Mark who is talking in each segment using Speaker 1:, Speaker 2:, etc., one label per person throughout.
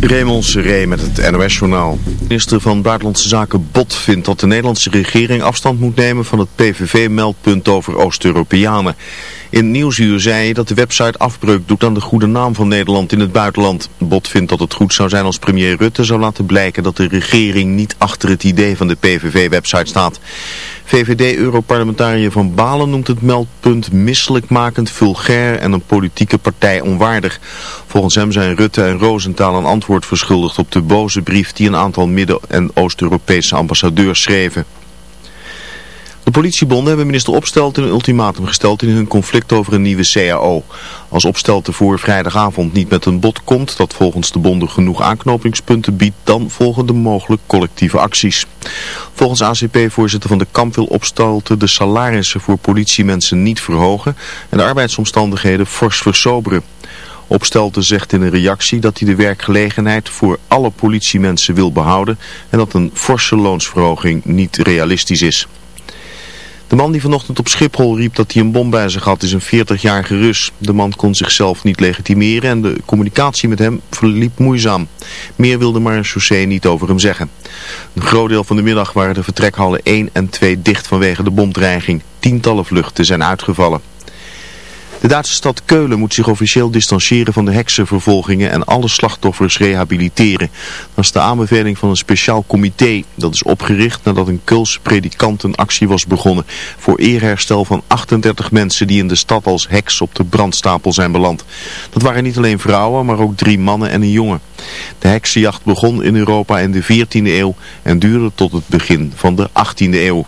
Speaker 1: Raymond Seré met het NOS-journaal. Minister van Buitenlandse Zaken Bot vindt dat de Nederlandse regering afstand moet nemen van het PVV-meldpunt over Oost-Europeanen. In Nieuwsuur zei hij dat de website afbreuk doet aan de goede naam van Nederland in het buitenland. Bot vindt dat het goed zou zijn als premier Rutte zou laten blijken dat de regering niet achter het idee van de PVV-website staat. VVD-europarlementariër Van Balen noemt het meldpunt misselijkmakend, vulgair en een politieke partij onwaardig. Volgens hem zijn Rutte en Rosenthal een antwoord verschuldigd op de boze brief die een aantal Midden- en Oost-Europese ambassadeurs schreven. De politiebonden hebben minister Opstelten een ultimatum gesteld in hun conflict over een nieuwe CAO. Als Opstelten voor vrijdagavond niet met een bod komt dat volgens de bonden genoeg aanknopingspunten biedt, dan volgen de mogelijk collectieve acties. Volgens ACP-voorzitter van de Kamp wil Opstelten de salarissen voor politiemensen niet verhogen en de arbeidsomstandigheden fors versoberen. Opstelten zegt in een reactie dat hij de werkgelegenheid voor alle politiemensen wil behouden en dat een forse loonsverhoging niet realistisch is. De man die vanochtend op Schiphol riep dat hij een bom bij zich had is een 40-jarige Rus. De man kon zichzelf niet legitimeren en de communicatie met hem verliep moeizaam. Meer wilde marechaussee niet over hem zeggen. Een groot deel van de middag waren de vertrekhallen 1 en 2 dicht vanwege de bomdreiging. Tientallen vluchten zijn uitgevallen. De Duitse stad Keulen moet zich officieel distancieren van de heksenvervolgingen en alle slachtoffers rehabiliteren. Dat is de aanbeveling van een speciaal comité. Dat is opgericht nadat een Keulse predikant een actie was begonnen voor eerherstel van 38 mensen die in de stad als heks op de brandstapel zijn beland. Dat waren niet alleen vrouwen, maar ook drie mannen en een jongen. De heksenjacht begon in Europa in de 14e eeuw en duurde tot het begin van de 18e eeuw.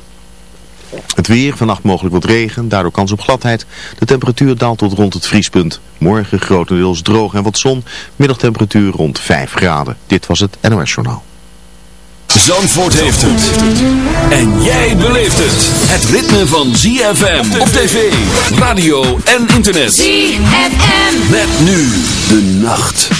Speaker 1: Het weer, vannacht mogelijk wat regen, daardoor kans op gladheid. De temperatuur daalt tot rond het vriespunt. Morgen grotendeels droog en wat zon. Middagtemperatuur rond 5 graden. Dit was het NOS Journaal.
Speaker 2: Zandvoort heeft het. En jij beleeft het. Het ritme van ZFM op tv, radio en internet. ZFM. Met nu de nacht.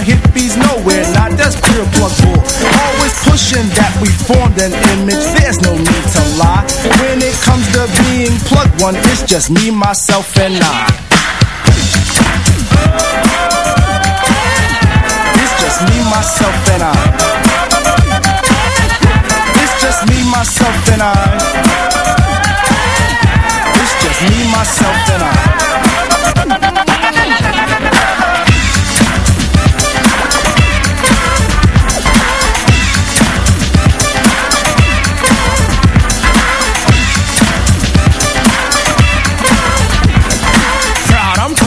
Speaker 3: hippies nowhere. Not that's pure plug bull. Always pushing that we formed an image. There's no need to lie. When it comes to being plug one, it's just me, myself, and I. It's just me, myself, and I. It's just me, myself, and I. It's just me, myself,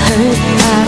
Speaker 4: assim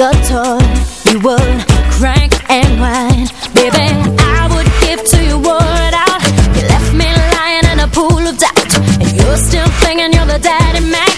Speaker 5: a toy You would crank and whine. Baby, I would give to you what I You left me lying in a pool of doubt. And you're still
Speaker 6: thinking you're the daddy man.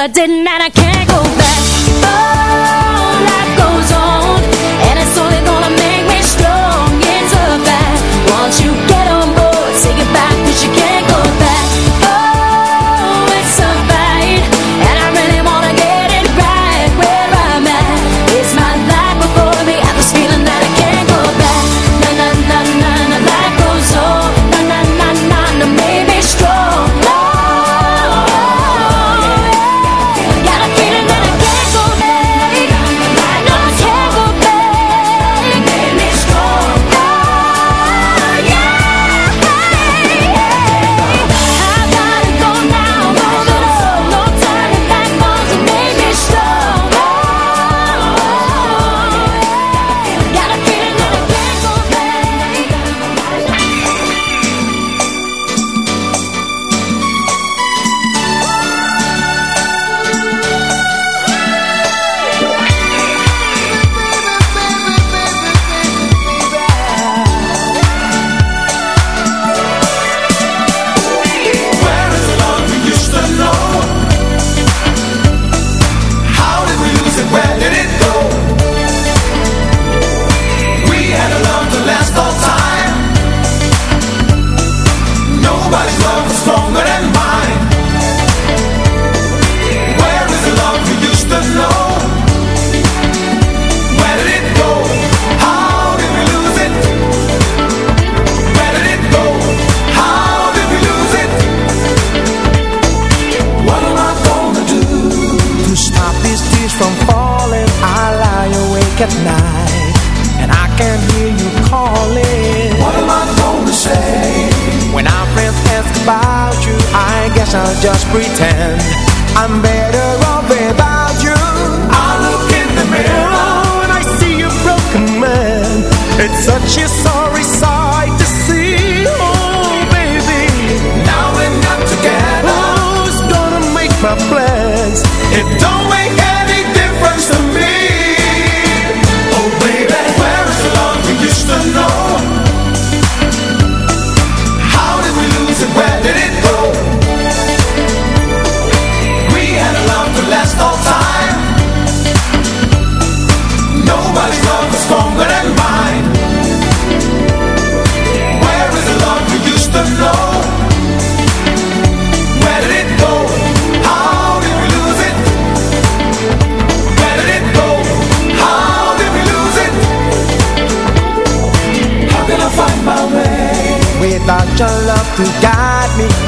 Speaker 6: I
Speaker 7: didn't, and I pretend.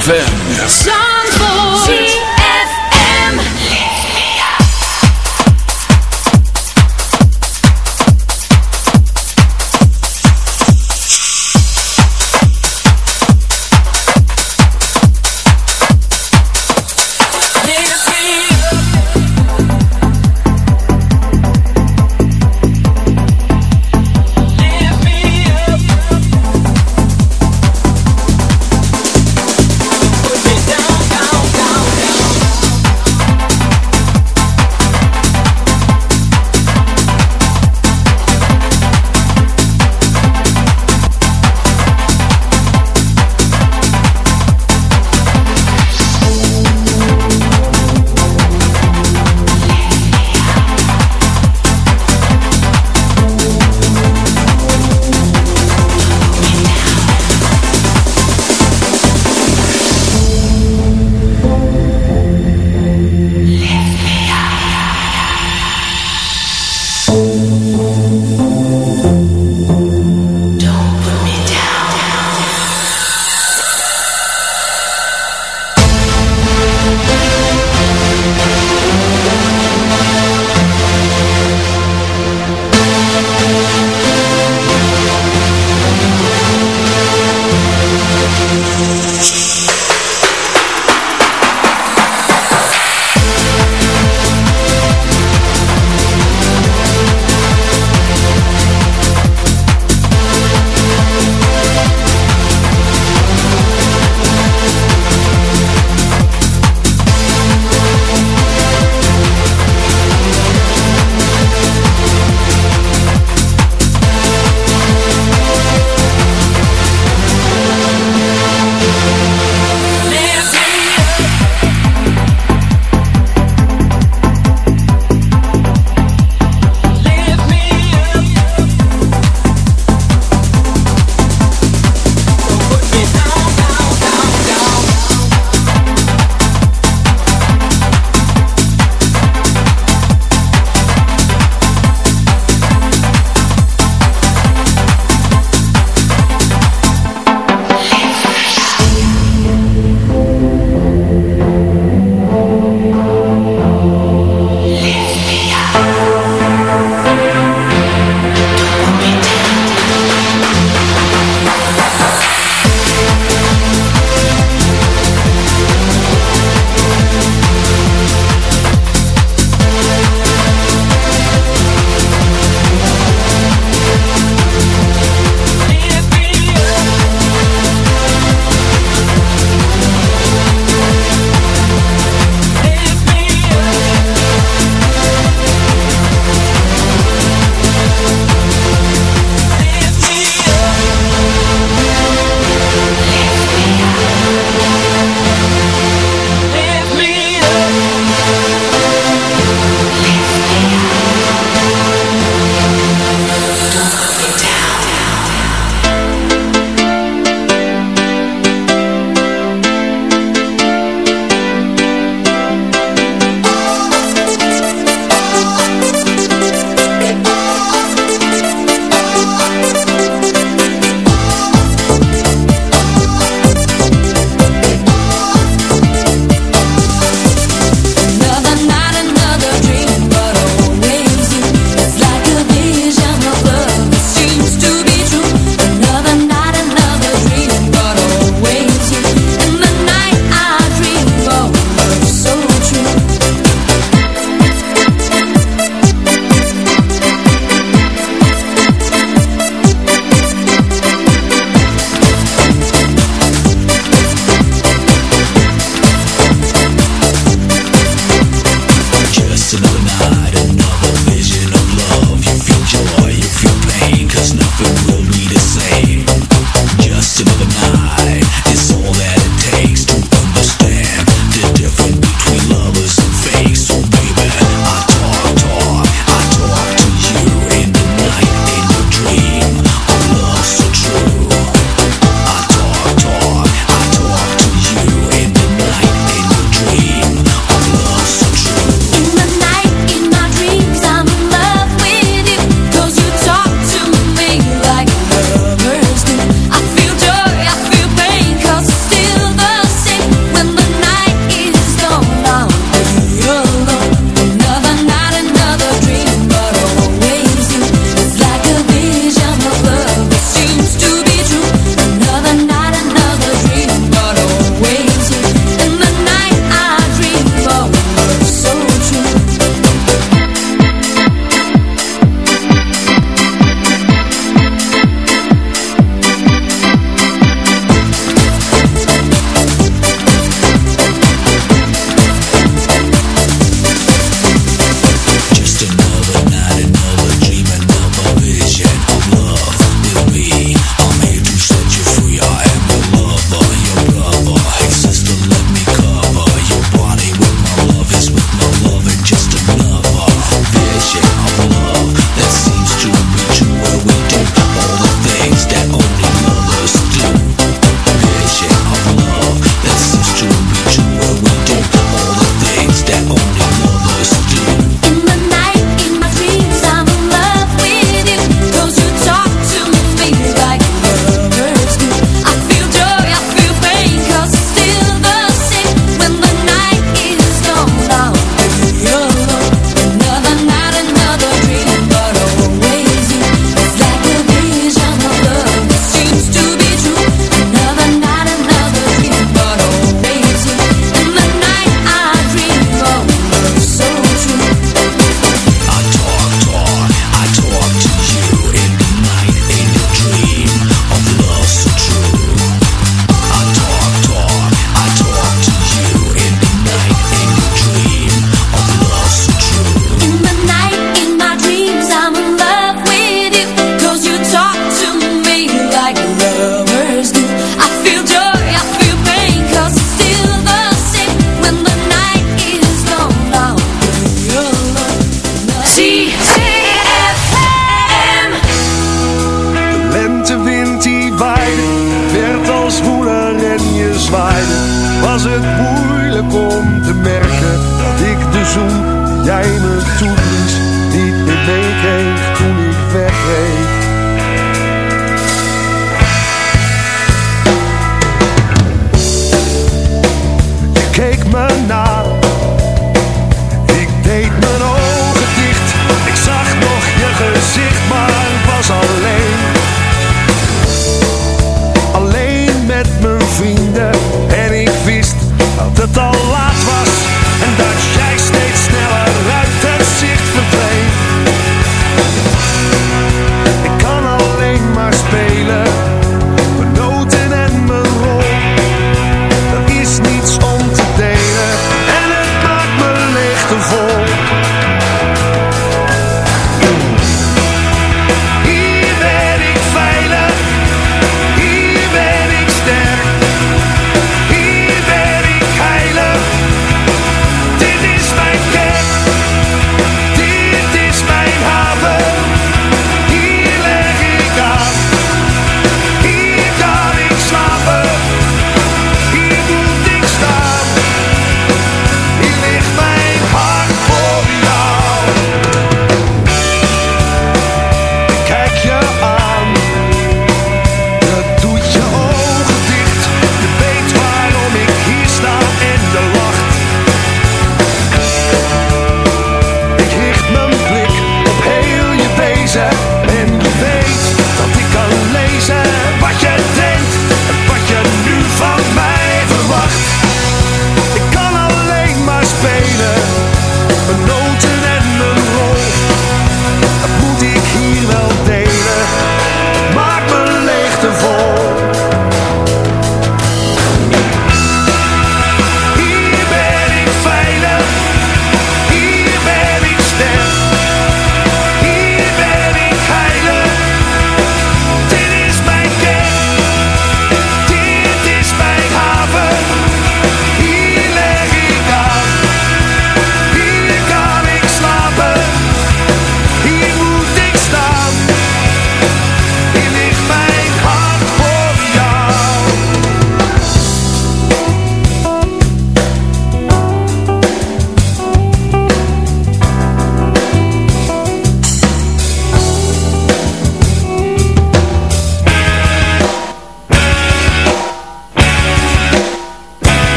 Speaker 6: ZFM.